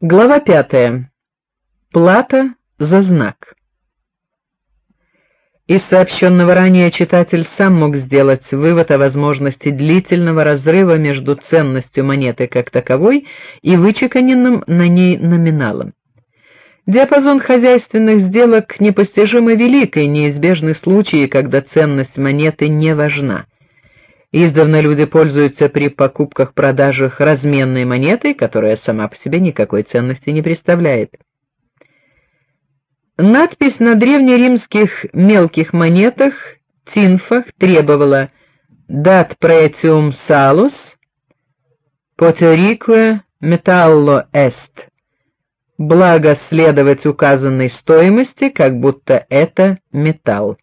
Глава пятая. Плата за знак. Из сообщенного ранее читатель сам мог сделать вывод о возможности длительного разрыва между ценностью монеты как таковой и вычеканенным на ней номиналом. Диапазон хозяйственных сделок непостижимо велик и неизбежны случаи, когда ценность монеты не важна. Издавна люди пользуются при покупках-продажах разменной монетой, которая сама по себе никакой ценности не представляет. Надпись на древнеримских мелких монетах тинфах требовала «Dat pretium salus poterique metallo est» благо следовать указанной стоимости, как будто это металл.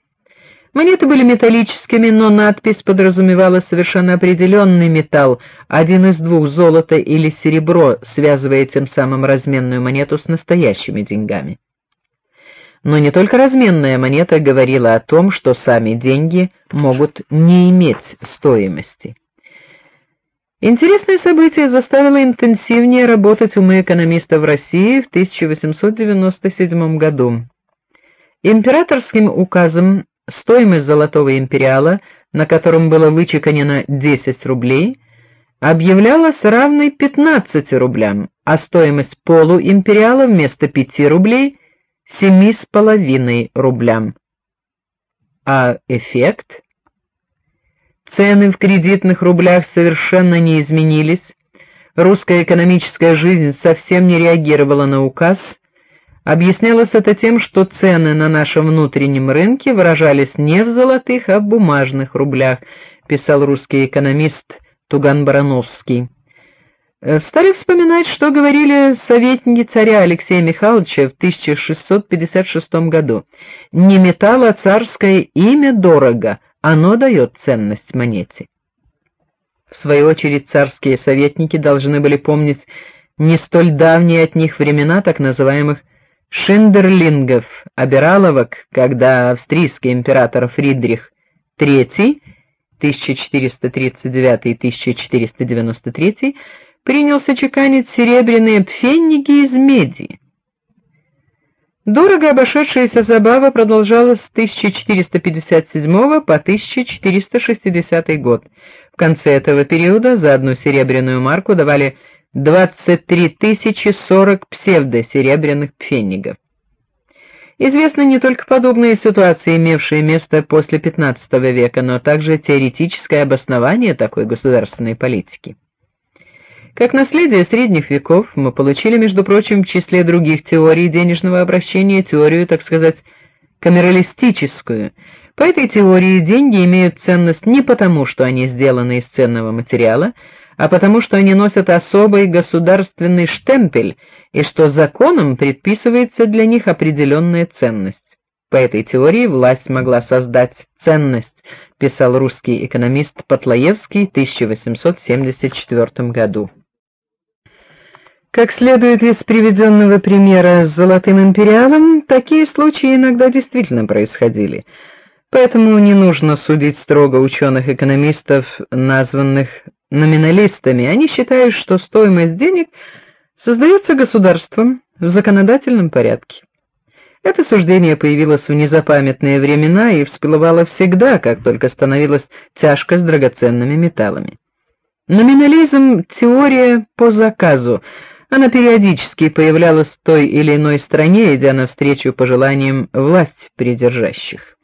Монеты были металлическими, но надпись подразумевала совершенно определенный металл, один из двух золото или серебро, связывая тем самым разменную монету с настоящими деньгами. Но не только разменная монета говорила о том, что сами деньги могут не иметь стоимости. Интересное событие заставило интенсивнее работать умы экономистов в России в 1897 году. Императорским указом Стоимость золотого империала, на котором было вычеканено 10 рублей, объявлялась равной 15 рублям, а стоимость полуимпериала вместо 5 рублей семи с половиной рублям. А эффект? Цены в кредитных рублях совершенно не изменились. Русская экономическая жизнь совсем не реагировала на указ Объяснялось это тем, что цены на нашем внутреннем рынке выражались не в золотых, а в бумажных рублях, писал русский экономист Туган Барановский. Э, стали вспоминать, что говорили советники царя Алексея Михайловича в 1656 году. Не металл, а царское имя дорого, оно дает ценность монете. В свою очередь царские советники должны были помнить не столь давние от них времена так называемых Шиндерлингов, обираловок, когда австрийский император Фридрих III 1439-1493 принялся чеканить серебряные пфенниги из меди. Дорого обошедшаяся забава продолжалась с 1457 по 1460 год. В конце этого периода за одну серебряную марку давали 23 тысячи 40 псевдосеребряных пфеннигов. Известны не только подобные ситуации, имевшие место после XV века, но также теоретическое обоснование такой государственной политики. Как наследие средних веков мы получили, между прочим, в числе других теорий денежного обращения теорию, так сказать, камералистическую. По этой теории деньги имеют ценность не потому, что они сделаны из ценного материала, а потому что они носят особый государственный штемпель и что законом предписывается для них определенная ценность. По этой теории власть могла создать ценность, писал русский экономист Потлоевский в 1874 году. Как следует из приведенного примера с золотым империалом, такие случаи иногда действительно происходили. Поэтому не нужно судить строго ученых-экономистов, названных номиналистами. Они считают, что стоимость денег создается государством в законодательном порядке. Это суждение появилось в незапамятные времена и всплывало всегда, как только становилось тяжко с драгоценными металлами. Номинализм теория по заказу. Она периодически появлялась в той или иной стране, идя навстречу пожеланиям власть придержащих.